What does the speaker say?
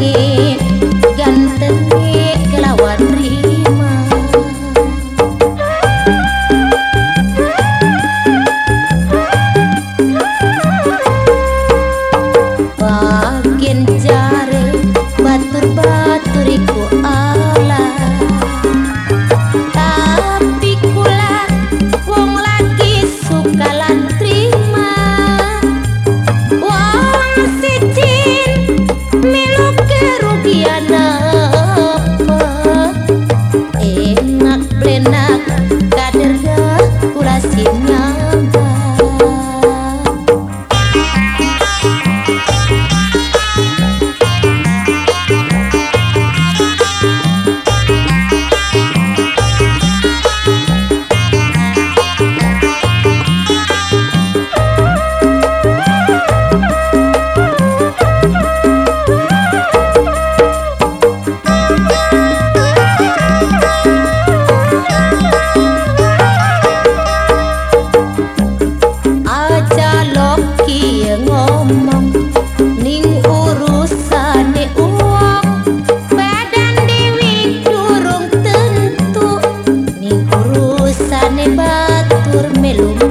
লাগে nada melo.